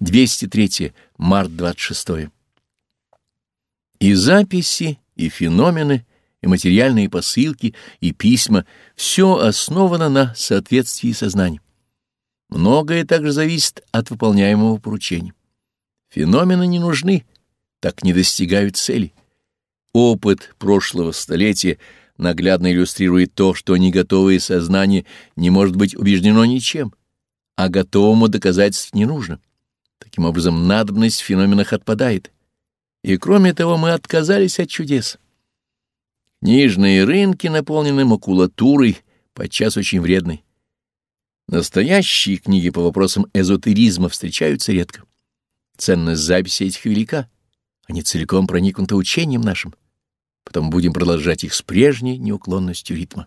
203. Март 26. И записи, и феномены, и материальные посылки, и письма — все основано на соответствии сознания. Многое также зависит от выполняемого поручения. Феномены не нужны, так не достигают цели. Опыт прошлого столетия наглядно иллюстрирует то, что неготовое сознание не может быть убеждено ничем, а готовому доказательств не нужно. Таким образом, надобность в феноменах отпадает. И кроме того, мы отказались от чудес. Книжные рынки наполнены макулатурой, подчас очень вредной. Настоящие книги по вопросам эзотеризма встречаются редко. Ценность записи этих велика. Они целиком проникнуты учением нашим. Потом будем продолжать их с прежней неуклонностью ритма.